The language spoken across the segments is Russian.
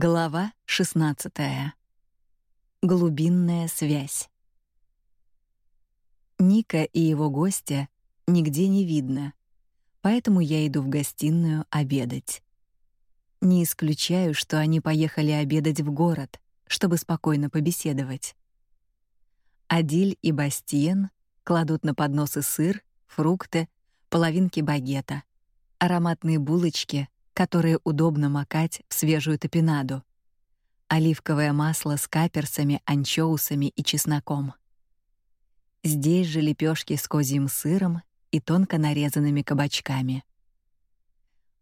Глава 16. Глубинная связь. Ника и его гостя нигде не видно, поэтому я иду в гостиную обедать. Не исключаю, что они поехали обедать в город, чтобы спокойно побеседовать. Адиль и Бастиен кладут на подносы сыр, фрукты, половинки багета, ароматные булочки, которые удобно макать в свежую топинаду. Оливковое масло с каперсами, анчоусами и чесноком. Здесь же лепешки с козьим сыром и тонко нарезанными кабачками.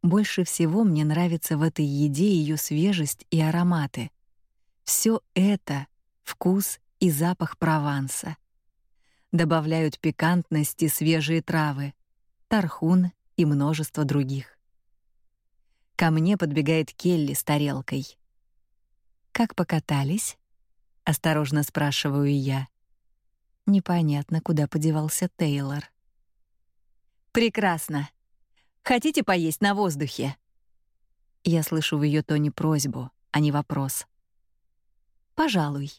Больше всего мне нравится в этой еде ее свежесть и ароматы. Все это вкус и запах Прованса. Добавляют пикантности свежие травы, тархун и множество других. Ко мне подбегает Келли с тарелкой. Как покатались? осторожно спрашиваю я. Непонятно, куда подевался Тейлор. Прекрасно. Хотите поесть на воздухе? Я слышу в ее тоне просьбу, а не вопрос. Пожалуй.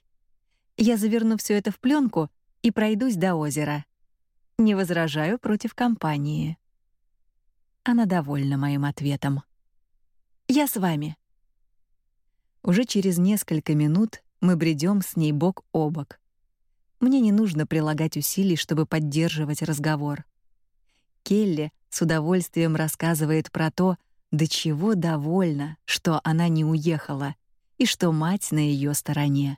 Я заверну все это в пленку и пройдусь до озера. Не возражаю против компании. Она довольна моим ответом. Я с вами. Уже через несколько минут мы бредем с ней бок о бок. Мне не нужно прилагать усилий, чтобы поддерживать разговор. Келли с удовольствием рассказывает про то, до чего довольна, что она не уехала и что мать на ее стороне.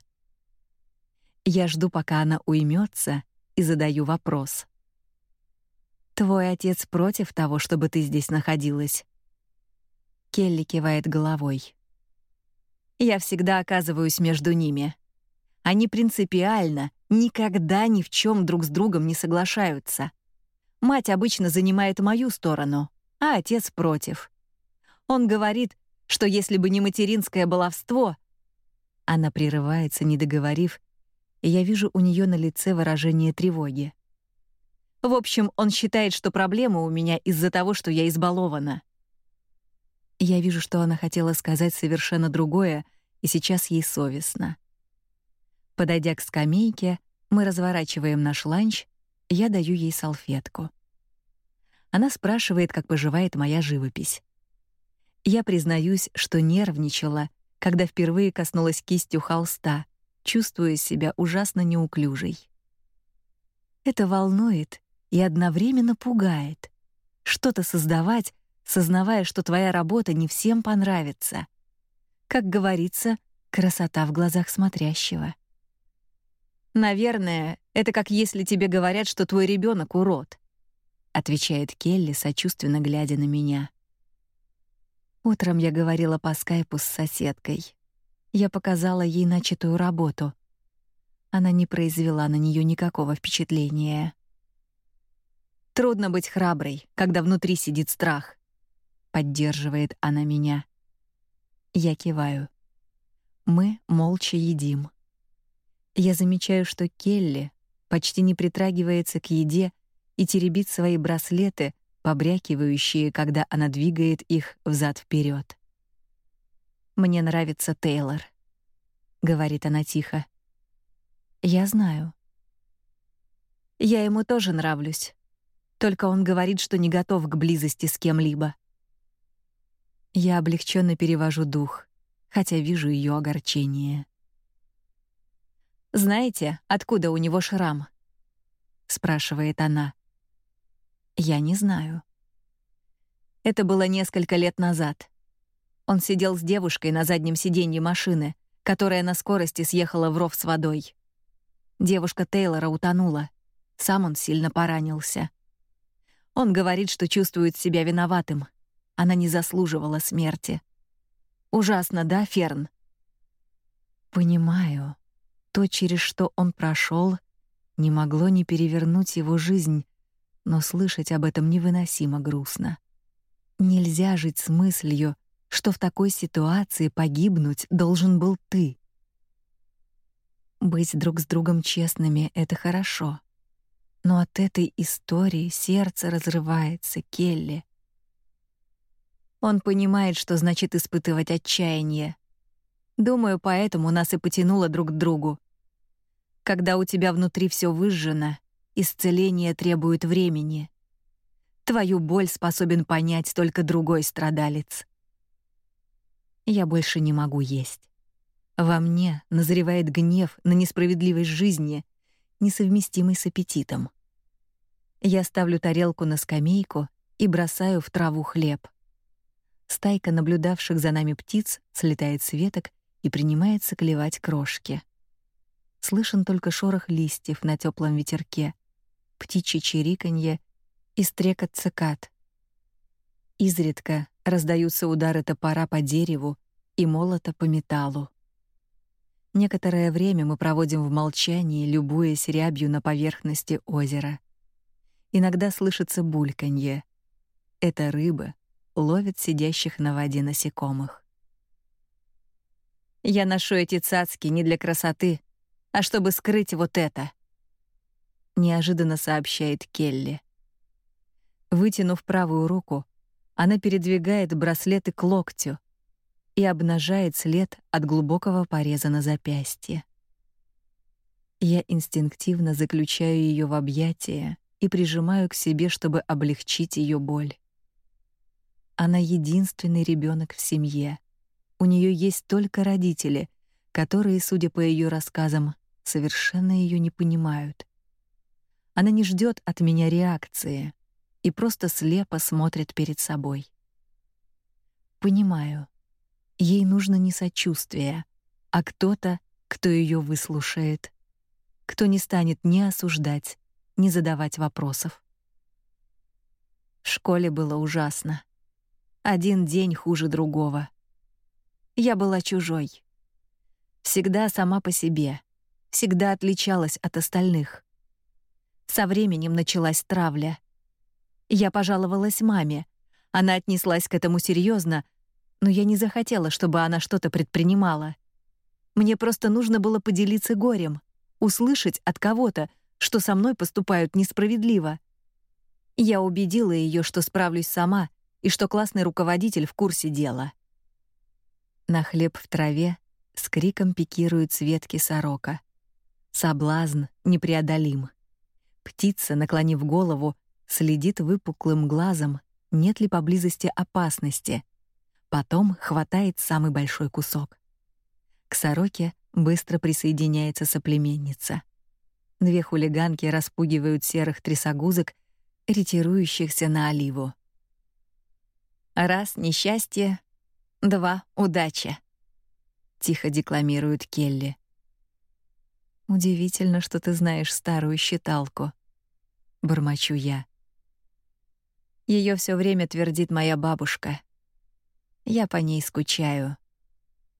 Я жду, пока она уймется, и задаю вопрос. Твой отец против того, чтобы ты здесь находилась? Келли кивает головой. Я всегда оказываюсь между ними. Они принципиально никогда ни в чем друг с другом не соглашаются. Мать обычно занимает мою сторону, а отец против. Он говорит, что если бы не материнское баловство, она прерывается, не договорив, и я вижу у нее на лице выражение тревоги. В общем, он считает, что проблема у меня из-за того, что я избалована. Я вижу, что она хотела сказать совершенно другое, и сейчас ей совестно. Подойдя к скамейке, мы разворачиваем наш ланч, я даю ей салфетку. Она спрашивает, как поживает моя живопись. Я признаюсь, что нервничала, когда впервые коснулась кистью холста, чувствуя себя ужасно неуклюжей. Это волнует и одновременно пугает. Что-то создавать, сознавая, что твоя работа не всем понравится. Как говорится, красота в глазах смотрящего. Наверное, это как если тебе говорят, что твой ребенок урод, отвечает Келли, сочувственно глядя на меня. Утром я говорила по скайпу с соседкой. Я показала ей начатую работу. Она не произвела на нее никакого впечатления. Трудно быть храброй, когда внутри сидит страх. Поддерживает она меня. Я киваю. Мы молча едим. Я замечаю, что Келли почти не притрагивается к еде и теребит свои браслеты, побрякивающие, когда она двигает их взад вперед. Мне нравится Тейлор, говорит она тихо. Я знаю. Я ему тоже нравлюсь. Только он говорит, что не готов к близости с кем-либо. Я облегченно перевожу дух, хотя вижу ее огорчение. Знаете, откуда у него шрам? спрашивает она. Я не знаю. Это было несколько лет назад. Он сидел с девушкой на заднем сиденье машины, которая на скорости съехала в ров с водой. Девушка Тейлора утонула. Сам он сильно поранился. Он говорит, что чувствует себя виноватым, она не заслуживала смерти. Ужасно, да, Ферн? Понимаю. То, через что он прошел, не могло не перевернуть его жизнь, но слышать об этом невыносимо грустно. Нельзя жить с мыслью, что в такой ситуации погибнуть должен был ты. Быть друг с другом честными это хорошо. Но от этой истории сердце разрывается, Келли. Он понимает, что значит испытывать отчаяние. Думаю, поэтому нас и потянуло друг к другу. Когда у тебя внутри все выжжено, исцеление требует времени. Твою боль способен понять только другой страдалец. Я больше не могу есть. Во мне назревает гнев на несправедливость жизни, несовместимый с аппетитом. Я ставлю тарелку на скамейку и бросаю в траву хлеб. Стайка наблюдавших за нами птиц слетает с веток и принимается клевать крошки. Слышен только шорох листьев на теплом ветерке, птичье чириканье и стрекот цикад. Изредка раздаются удары топора по дереву и молота по металлу. Некоторое время мы проводим в молчании, любуясь рябью на поверхности озера. Иногда слышится бульканье. Это рыбы ловят сидящих на воде насекомых. Я ношу эти цацки не для красоты, а чтобы скрыть вот это. Неожиданно сообщает Келли. Вытянув правую руку, она передвигает браслеты к локтю и обнажает след от глубокого пореза на запястье. Я инстинктивно заключаю ее в объятия и прижимаю к себе, чтобы облегчить ее боль. Она единственный ребенок в семье. У нее есть только родители, которые, судя по ее рассказам, совершенно ее не понимают. Она не ждет от меня реакции и просто слепо смотрит перед собой. Понимаю. Ей нужно не сочувствие, а кто-то, кто ее выслушает, кто не станет ни осуждать, не задавать вопросов. В школе было ужасно. Один день хуже другого. Я была чужой. Всегда сама по себе, всегда отличалась от остальных. Со временем началась травля. Я пожаловалась маме. Она отнеслась к этому серьезно, но я не захотела, чтобы она что-то предпринимала. Мне просто нужно было поделиться горем, услышать от кого-то, что со мной поступают несправедливо. Я убедила ее, что справлюсь сама и что классный руководитель в курсе дела. На хлеб в траве с криком пикирует с ветки сорока. Соблазн непреодолим. Птица, наклонив голову, следит выпуклым глазом, нет ли поблизости опасности. Потом хватает самый большой кусок. К сороке быстро присоединяется соплеменница. Две хулиганки распугивают серых трясогузок, ретирующихся на оливу. Раз несчастье, два удача. Тихо декламирует Келли. Удивительно, что ты знаешь старую считалку, бормочу я. Ее все время твердит моя бабушка. Я по ней скучаю.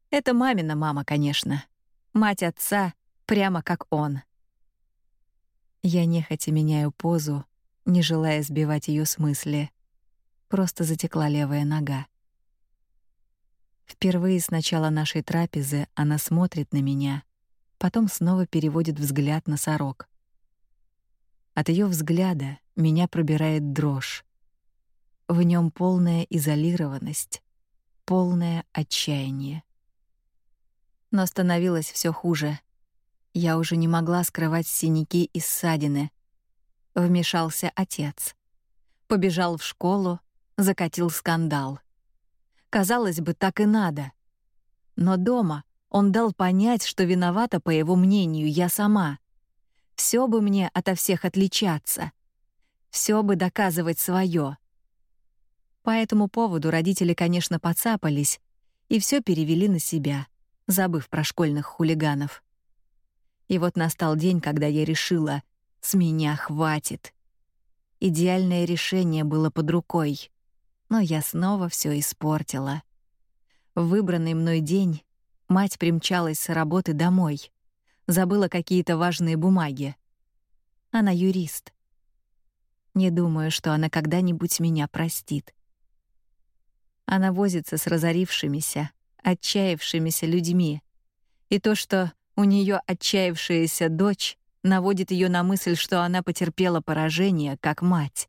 Это мамина мама, конечно. Мать отца, прямо как он. Я нехотя меняю позу, не желая сбивать ее с мысли. Просто затекла левая нога. Впервые с начала нашей трапезы она смотрит на меня, потом снова переводит взгляд на сорок. От ее взгляда меня пробирает дрожь. В нем полная изолированность, полное отчаяние. Но становилось все хуже. Я уже не могла скрывать синяки и ссадины. Вмешался отец. Побежал в школу, закатил скандал. Казалось бы, так и надо. Но дома он дал понять, что виновата, по его мнению, я сама. Все бы мне ото всех отличаться. Все бы доказывать свое. По этому поводу родители, конечно, подцапались и все перевели на себя, забыв про школьных хулиганов. И вот настал день, когда я решила, с меня хватит. Идеальное решение было под рукой, но я снова все испортила. В выбранный мной день мать примчалась с работы домой. Забыла какие-то важные бумаги. Она юрист. Не думаю, что она когда-нибудь меня простит. Она возится с разорившимися, отчаявшимися людьми. И то, что у нее отчаявшаяся дочь наводит ее на мысль, что она потерпела поражение как мать.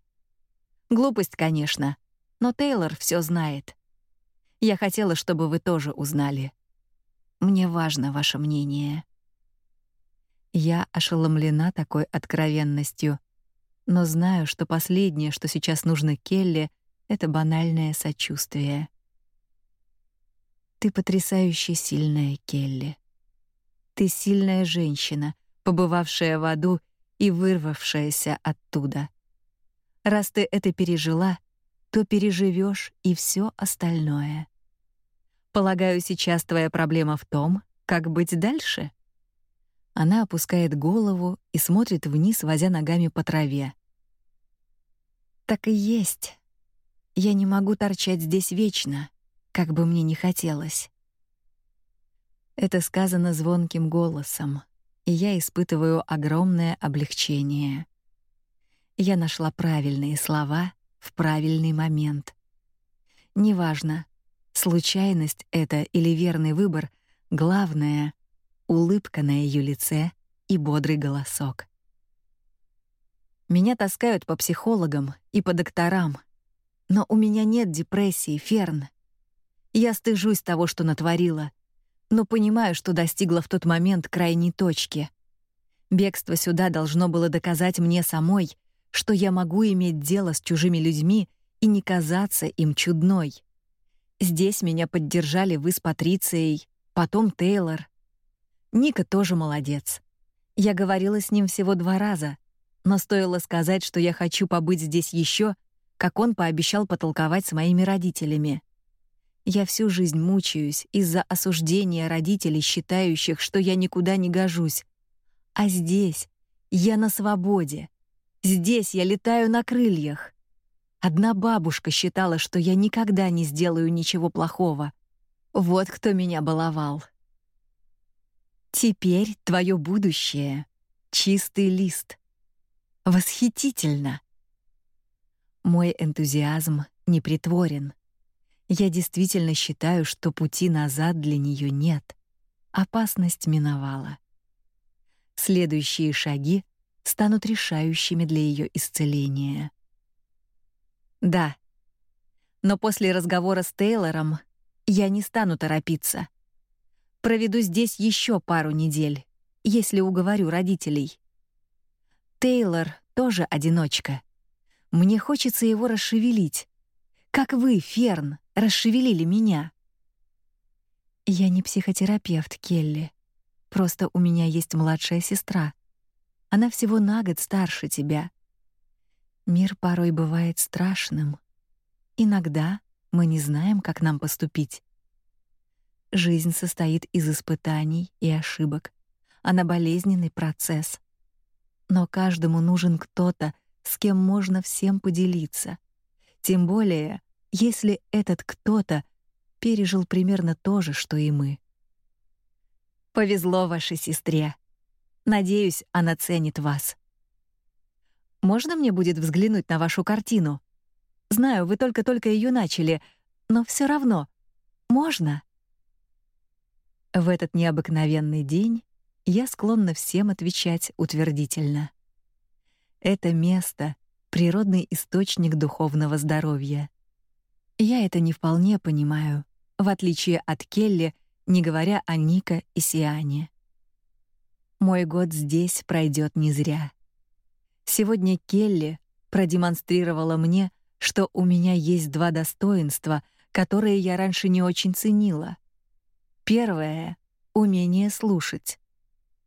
Глупость, конечно, но Тейлор все знает. Я хотела, чтобы вы тоже узнали. Мне важно ваше мнение. Я ошеломлена такой откровенностью, но знаю, что последнее, что сейчас нужно Келли, это банальное сочувствие. Ты потрясающе сильная, Келли. Ты сильная женщина, побывавшая в аду и вырвавшаяся оттуда. Раз ты это пережила, то переживешь и все остальное. Полагаю, сейчас твоя проблема в том, как быть дальше. Она опускает голову и смотрит вниз, возя ногами по траве. Так и есть. Я не могу торчать здесь вечно, как бы мне ни хотелось. Это сказано звонким голосом, и я испытываю огромное облегчение. Я нашла правильные слова в правильный момент. Неважно, случайность это или верный выбор, главное улыбка на ее лице и бодрый голосок. Меня таскают по психологам и по докторам, но у меня нет депрессии, Ферн. Я стыжусь того, что натворила, но понимаю, что достигла в тот момент крайней точки. Бегство сюда должно было доказать мне самой, что я могу иметь дело с чужими людьми и не казаться им чудной. Здесь меня поддержали вы с Патрицией, потом Тейлор, Ника тоже молодец. Я говорила с ним всего два раза, но стоило сказать, что я хочу побыть здесь еще, как он пообещал потолковать с моими родителями. Я всю жизнь мучаюсь из-за осуждения родителей, считающих, что я никуда не гожусь. А здесь я на свободе. Здесь я летаю на крыльях. Одна бабушка считала, что я никогда не сделаю ничего плохого. Вот кто меня баловал. Теперь твое будущее — чистый лист. Восхитительно. Мой энтузиазм не притворен. Я действительно считаю, что пути назад для нее нет. Опасность миновала. Следующие шаги станут решающими для ее исцеления. Да. Но после разговора с Тейлором я не стану торопиться. Проведу здесь еще пару недель, если уговорю родителей. Тейлор тоже одиночка. Мне хочется его расшевелить. Как вы, Ферн, расшевелили меня. Я не психотерапевт, Келли. Просто у меня есть младшая сестра. Она всего на год старше тебя. Мир порой бывает страшным. Иногда мы не знаем, как нам поступить. Жизнь состоит из испытаний и ошибок. Она болезненный процесс. Но каждому нужен кто-то, с кем можно всем поделиться. Тем более, если этот кто-то пережил примерно то же, что и мы. Повезло вашей сестре. Надеюсь, она ценит вас. Можно мне будет взглянуть на вашу картину? Знаю, вы только-только ее начали, но все равно. Можно? В этот необыкновенный день я склонна всем отвечать утвердительно. Это место природный источник духовного здоровья. Я это не вполне понимаю, в отличие от Келли, не говоря о Ника и Сиане. Мой год здесь пройдет не зря. Сегодня Келли продемонстрировала мне, что у меня есть два достоинства, которые я раньше не очень ценила. Первое умение слушать.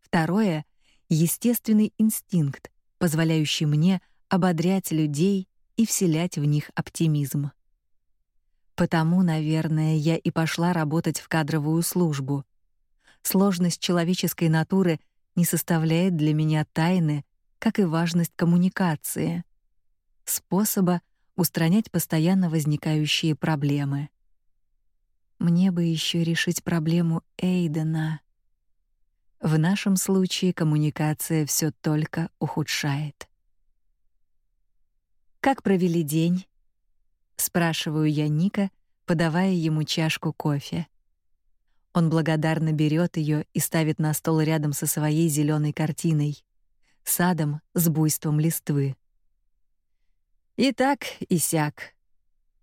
Второе естественный инстинкт, позволяющий мне ободрять людей и вселять в них оптимизм. Потому, наверное, я и пошла работать в кадровую службу. Сложность человеческой натуры не составляет для меня тайны, как и важность коммуникации, способа устранять постоянно возникающие проблемы. Мне бы еще решить проблему Эйдена. В нашем случае коммуникация все только ухудшает. Как провели день? спрашиваю я Ника, подавая ему чашку кофе. Он благодарно берет ее и ставит на стол рядом со своей зеленой картиной, садом с буйством листвы. И так и сяк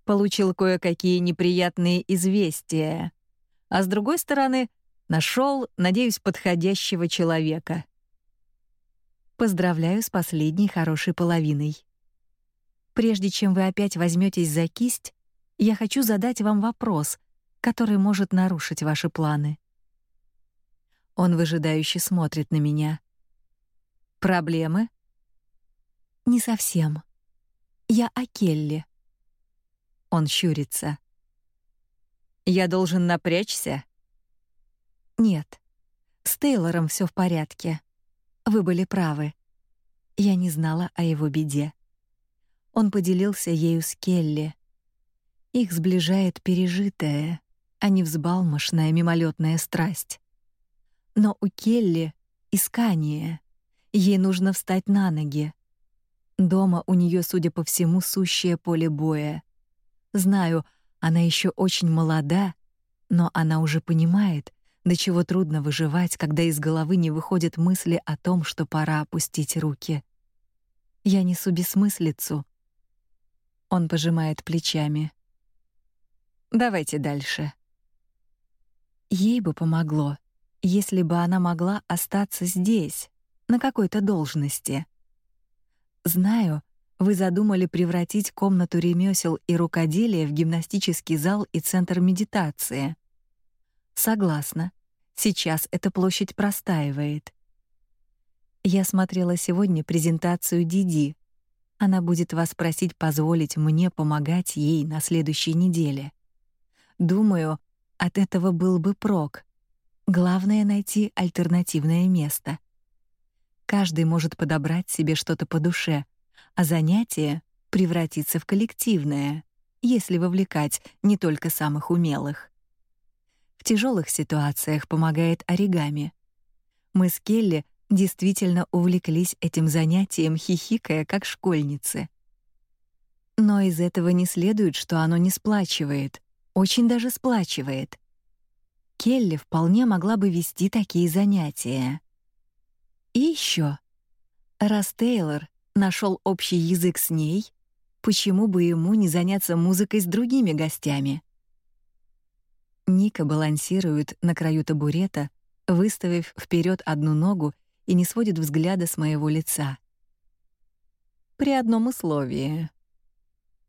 получил кое-какие неприятные известия. А с другой стороны, Нашел, надеюсь, подходящего человека. Поздравляю с последней хорошей половиной. Прежде чем вы опять возьметесь за кисть, я хочу задать вам вопрос, который может нарушить ваши планы. Он выжидающе смотрит на меня. Проблемы? Не совсем. Я о Келли. Он щурится. Я должен напрячься? Нет. С Тейлором все в порядке. Вы были правы. Я не знала о его беде. Он поделился ею с Келли. Их сближает пережитое, а не взбалмошная мимолетная страсть. Но у Келли искание. Ей нужно встать на ноги. Дома у нее, судя по всему, сущее поле боя. Знаю, она еще очень молода, но она уже понимает, до чего трудно выживать, когда из головы не выходят мысли о том, что пора опустить руки. Я несу бессмыслицу, он пожимает плечами. Давайте дальше. Ей бы помогло, если бы она могла остаться здесь, на какой-то должности. Знаю, вы задумали превратить комнату ремесел и рукоделия в гимнастический зал и центр медитации. Согласна. Сейчас эта площадь простаивает. Я смотрела сегодня презентацию Диди, она будет вас просить позволить мне помогать ей на следующей неделе. Думаю, от этого был бы прок. Главное найти альтернативное место. Каждый может подобрать себе что-то по душе, а занятие превратиться в коллективное, если вовлекать не только самых умелых. В тяжелых ситуациях помогает оригами. Мы с Келли действительно увлеклись этим занятием, хихикая как школьницы. Но из этого не следует, что оно не сплачивает, очень даже сплачивает. Келли вполне могла бы вести такие занятия. И еще, раз Тейлор нашел общий язык с ней, почему бы ему не заняться музыкой с другими гостями? Ника балансирует на краю табурета, выставив вперед одну ногу и не сводит взгляда с моего лица. При одном условии.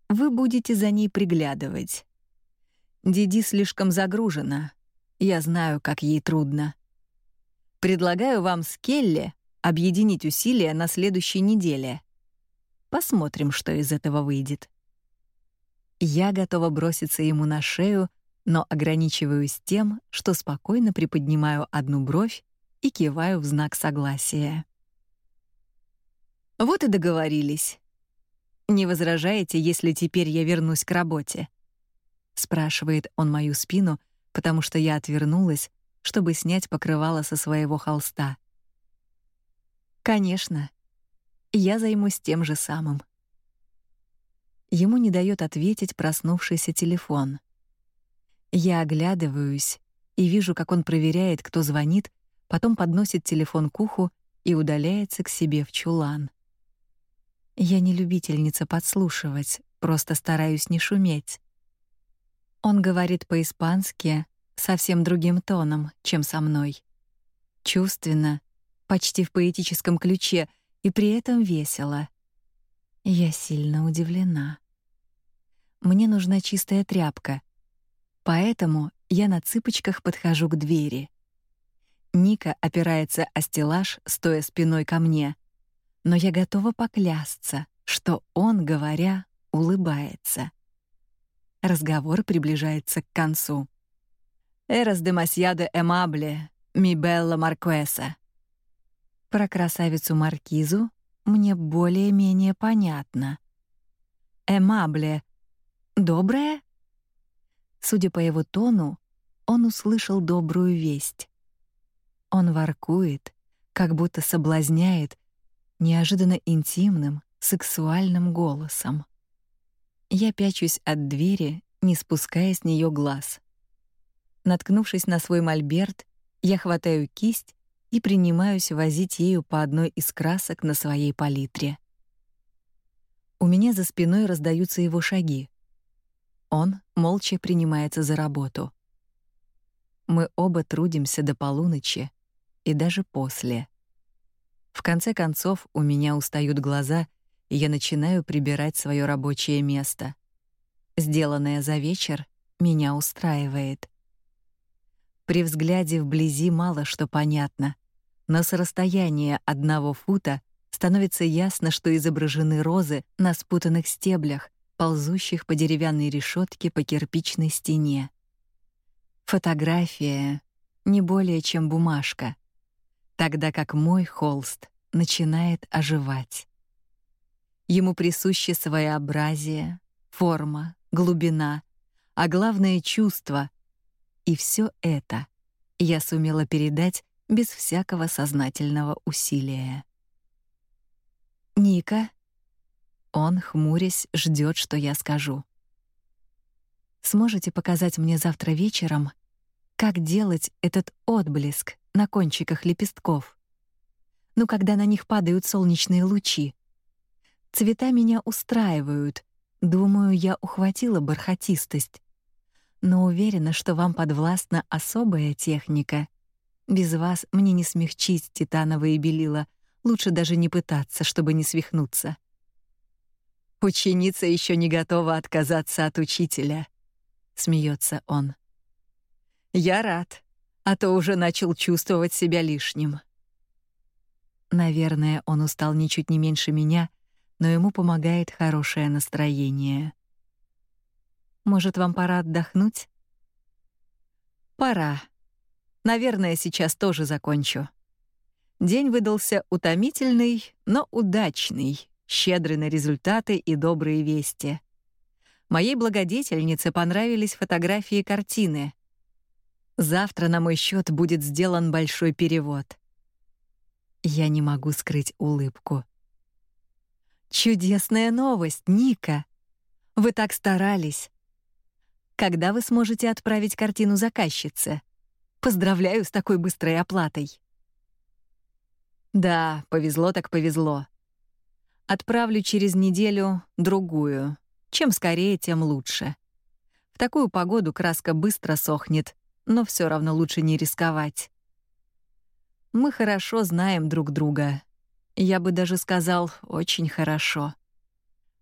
Вы будете за ней приглядывать. Диди слишком загружена. Я знаю, как ей трудно. Предлагаю вам с Келли объединить усилия на следующей неделе. Посмотрим, что из этого выйдет. Я готова броситься ему на шею, но ограничиваюсь тем, что спокойно приподнимаю одну бровь и киваю в знак согласия. Вот и договорились. Не возражаете, если теперь я вернусь к работе? Спрашивает он мою спину, потому что я отвернулась, чтобы снять покрывало со своего холста. Конечно. Я займусь тем же самым. Ему не дает ответить проснувшийся телефон. Я оглядываюсь и вижу, как он проверяет, кто звонит, потом подносит телефон к уху и удаляется к себе в чулан. Я не любительница подслушивать, просто стараюсь не шуметь. Он говорит по-испански совсем другим тоном, чем со мной. Чувственно, почти в поэтическом ключе и при этом весело. Я сильно удивлена. Мне нужна чистая тряпка. Поэтому я на цыпочках подхожу к двери. Ника опирается о стеллаж, стоя спиной ко мне. Но я готова поклясться, что он, говоря, улыбается. Разговор приближается к концу. «Эрос демасьядо эмабле, ми белла маркуэса». Про красавицу Маркизу мне более-менее понятно. «Эмабле» — «добрая»? Судя по его тону, он услышал добрую весть. Он воркует, как будто соблазняет неожиданно интимным, сексуальным голосом. Я пячусь от двери, не спуская с нее глаз. Наткнувшись на свой мольберт, я хватаю кисть и принимаюсь возить ею по одной из красок на своей палитре. У меня за спиной раздаются его шаги. Он молча принимается за работу. Мы оба трудимся до полуночи и даже после. В конце концов, у меня устают глаза, и я начинаю прибирать свое рабочее место. Сделанное за вечер меня устраивает. При взгляде вблизи мало что понятно, но с расстояния одного фута становится ясно, что изображены розы на спутанных стеблях, ползущих по деревянной решетке по кирпичной стене. Фотография не более чем бумажка, тогда как мой холст начинает оживать. Ему присуще своеобразие, форма, глубина, а главное чувство. И все это я сумела передать без всякого сознательного усилия. Ника он, хмурясь, ждет, что я скажу. Сможете показать мне завтра вечером, как делать этот отблеск на кончиках лепестков? Ну, когда на них падают солнечные лучи. Цвета меня устраивают. Думаю, я ухватила бархатистость. Но уверена, что вам подвластна особая техника. Без вас мне не смягчить титановые белила. Лучше даже не пытаться, чтобы не свихнуться. Ученица еще не готова отказаться от учителя, смеется он. Я рад, а то уже начал чувствовать себя лишним. Наверное, он устал ничуть не меньше меня, но ему помогает хорошее настроение. Может, вам пора отдохнуть? Пора. Наверное, сейчас тоже закончу. День выдался утомительный, но удачный щедрый на результаты и добрые вести. Моей благодетельнице понравились фотографии картины. Завтра на мой счет будет сделан большой перевод. Я не могу скрыть улыбку. Чудесная новость, Ника. Вы так старались. Когда вы сможете отправить картину заказчице? Поздравляю с такой быстрой оплатой. Да, повезло так повезло. Отправлю через неделю другую. Чем скорее, тем лучше. В такую погоду краска быстро сохнет, но все равно лучше не рисковать. Мы хорошо знаем друг друга. Я бы даже сказал, очень хорошо.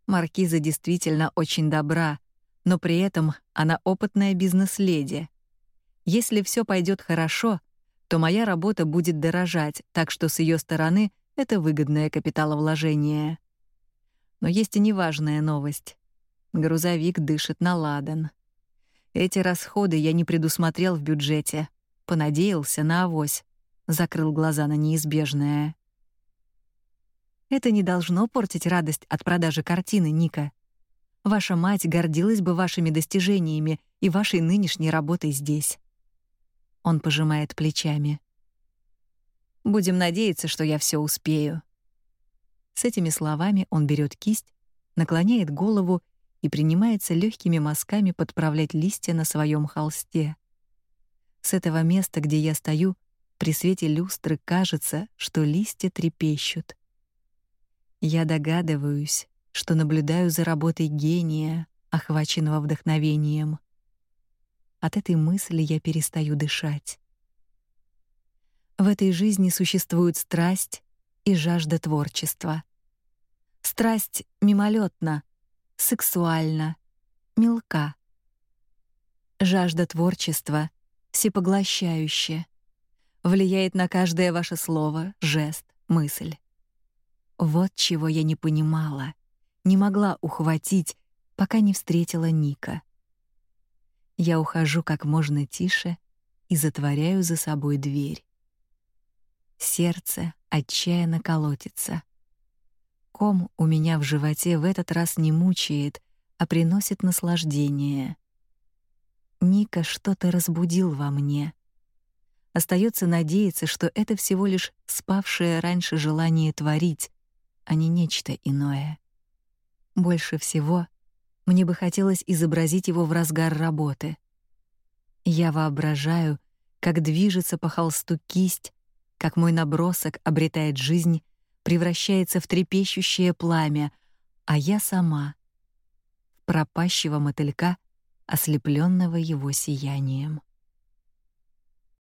Маркиза действительно очень добра, но при этом она опытная бизнес-леди. Если все пойдет хорошо, то моя работа будет дорожать, так что с ее стороны это выгодное капиталовложение. Но есть и неважная новость. Грузовик дышит на ладан. Эти расходы я не предусмотрел в бюджете. Понадеялся на авось. Закрыл глаза на неизбежное. Это не должно портить радость от продажи картины, Ника. Ваша мать гордилась бы вашими достижениями и вашей нынешней работой здесь. Он пожимает плечами. Будем надеяться, что я все успею. С этими словами он берет кисть, наклоняет голову и принимается легкими мазками подправлять листья на своем холсте. С этого места, где я стою, при свете люстры кажется, что листья трепещут. Я догадываюсь, что наблюдаю за работой гения, охваченного вдохновением. От этой мысли я перестаю дышать. В этой жизни существует страсть и жажда творчества. Страсть мимолетна, сексуальна, мелка. Жажда творчества всепоглощающая, влияет на каждое ваше слово, жест, мысль. Вот чего я не понимала, не могла ухватить, пока не встретила Ника. Я ухожу как можно тише и затворяю за собой дверь. Сердце отчаянно колотится. Ком у меня в животе в этот раз не мучает, а приносит наслаждение. Ника что-то разбудил во мне. Остается надеяться, что это всего лишь спавшее раньше желание творить, а не нечто иное. Больше всего мне бы хотелось изобразить его в разгар работы. Я воображаю, как движется по холсту кисть, как мой набросок обретает жизнь, превращается в трепещущее пламя, а я сама — пропащего мотылька, ослепленного его сиянием.